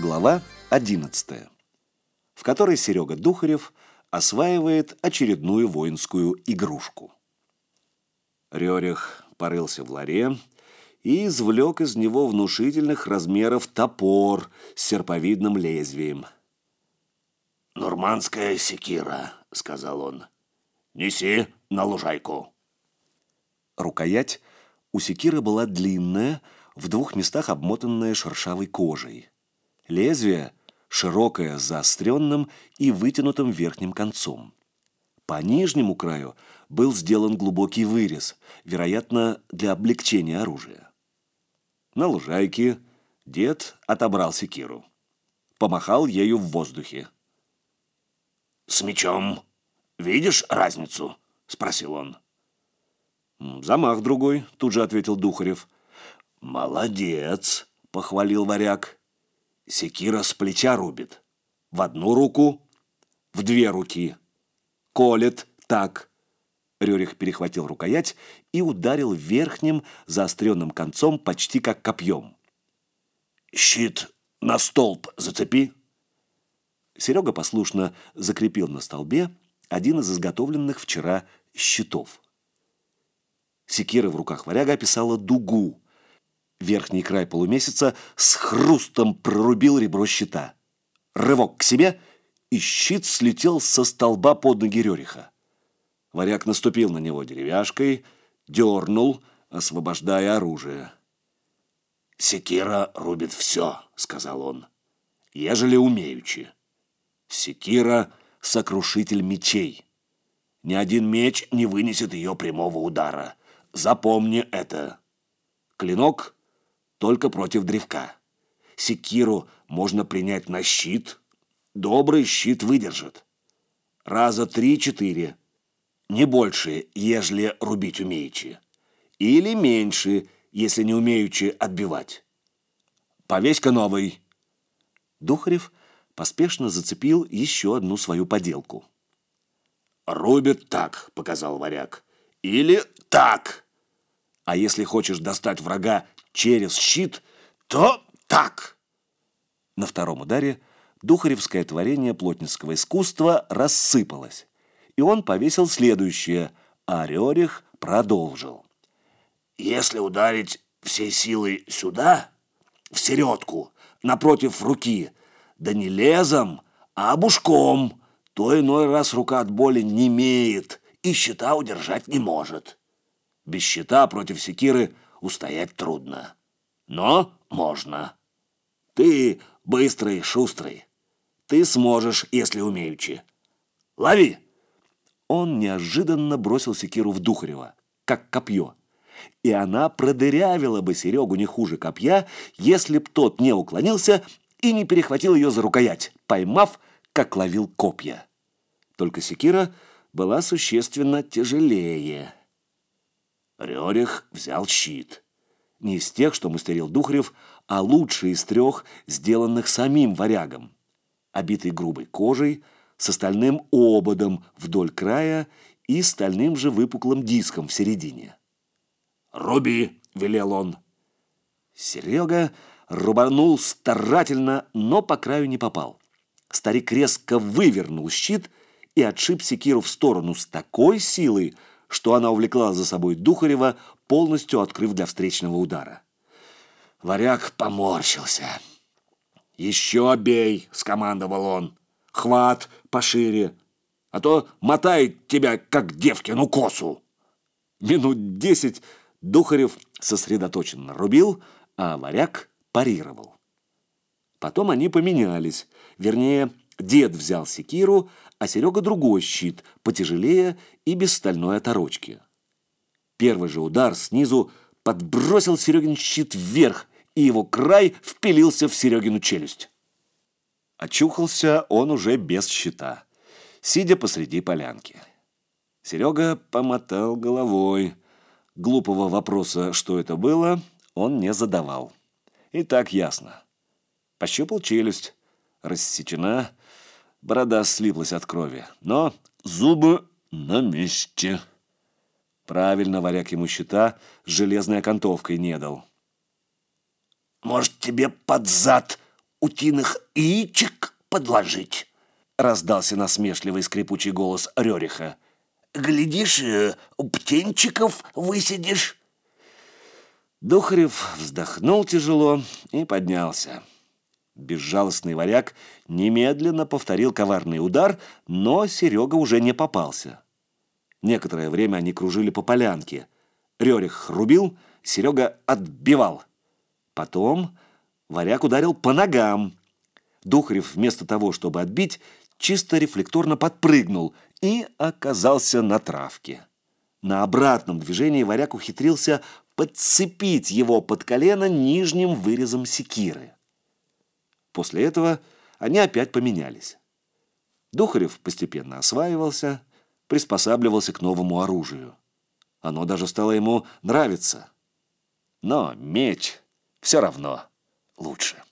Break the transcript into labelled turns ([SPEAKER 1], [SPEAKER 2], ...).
[SPEAKER 1] Глава 11, в которой Серега Духарев осваивает очередную воинскую игрушку. Рерих порылся в ларе и извлек из него внушительных размеров топор с серповидным лезвием.
[SPEAKER 2] «Нурманская секира», — сказал он. «Неси на лужайку».
[SPEAKER 1] Рукоять у секиры была длинная, в двух местах обмотанная шершавой кожей. Лезвие широкое с заостренным и вытянутым верхним концом. По нижнему краю был сделан глубокий вырез, вероятно, для облегчения оружия. На лужайке дед отобрал секиру. Помахал ею в воздухе.
[SPEAKER 2] «С мечом видишь разницу?» — спросил он.
[SPEAKER 1] «Замах другой», — тут же ответил Духарев.
[SPEAKER 2] «Молодец», — похвалил варяг.
[SPEAKER 1] Секира с плеча рубит. В одну руку, в две руки. Колет так. Рерих перехватил рукоять и ударил верхним заостренным концом почти как копьем.
[SPEAKER 2] «Щит на столб зацепи!»
[SPEAKER 1] Серега послушно закрепил на столбе один из изготовленных вчера щитов. Секира в руках варяга описала дугу. Верхний край полумесяца с хрустом прорубил ребро щита. Рывок к себе, и щит слетел со столба под ноги Рериха. Варяг наступил на него деревяшкой, дернул, освобождая оружие.
[SPEAKER 2] «Секира рубит все», — сказал он, — «ежели умеючи. Секира — сокрушитель мечей. Ни один меч не вынесет ее прямого удара. Запомни это. Клинок только против древка. Секиру можно принять на щит. Добрый щит выдержит. Раза три-четыре. Не больше, ежели рубить умеючи. Или меньше, если не умеючи отбивать. Повесь-ка новый.
[SPEAKER 1] Духарев поспешно зацепил еще одну свою поделку.
[SPEAKER 2] «Рубит так», — показал варяг. «Или так. А если хочешь достать врага через щит, то так».
[SPEAKER 1] На втором ударе духаревское творение плотницкого искусства рассыпалось, и он повесил следующее, а Рерих продолжил.
[SPEAKER 2] «Если ударить всей силой сюда, в середку, напротив руки, да не лезом, а бушком, то иной раз рука от боли не имеет и щита удержать не может. Без щита против секиры устоять трудно. Но можно. Ты быстрый, шустрый. Ты сможешь, если умеючи. Лови!»
[SPEAKER 1] Он неожиданно бросил секиру в Духарева, как копье. И она продырявила бы Серегу не хуже копья, если б тот не уклонился и не перехватил ее за рукоять, поймав, как ловил копья. Только секира была существенно тяжелее. Рерих взял щит. Не из тех, что мастерил Духарев, а лучший из трех, сделанных самим варягом. Обитый грубой кожей, с остальным ободом вдоль края и стальным же выпуклым диском в середине.
[SPEAKER 2] «Руби!» — велел он.
[SPEAKER 1] Серега рубанул старательно, но по краю не попал. Старик резко вывернул щит и отшиб секиру в сторону с такой силой, что она увлекла за собой Духарева, полностью открыв для встречного удара. Варяг поморщился. «Еще бей!» — скомандовал он. «Хват пошире, а то мотает тебя, как девкину косу!» Минут десять Духарев сосредоточенно рубил, а варяг парировал. Потом они поменялись, вернее, дед взял секиру, а Серега другой щит, потяжелее и без стальной оторочки. Первый же удар снизу подбросил Серегин щит вверх, и его край впилился в Серегину челюсть. Очухался он уже без щита, сидя посреди полянки. Серега помотал головой. Глупого вопроса, что это было, он не задавал. И так ясно. Пощупал челюсть. Рассечена, Борода слиплась от крови, но зубы на месте. Правильно варяг ему щита железной окантовкой не дал.
[SPEAKER 2] «Может, тебе под зад утиных яичек подложить?» Раздался насмешливый скрипучий голос Рериха. «Глядишь, э, птенчиков высидишь».
[SPEAKER 1] Духарев вздохнул тяжело и поднялся. Безжалостный варяг немедленно повторил коварный удар, но Серега уже не попался. Некоторое время они кружили по полянке. Рерих рубил, Серега отбивал. Потом варяг ударил по ногам. Духарев вместо того, чтобы отбить, чисто рефлекторно подпрыгнул и оказался на травке. На обратном движении варяг ухитрился подцепить его под колено нижним вырезом секиры. После этого они опять поменялись. Духарев постепенно осваивался, приспосабливался к новому оружию. Оно даже стало ему нравиться. Но меч все равно лучше.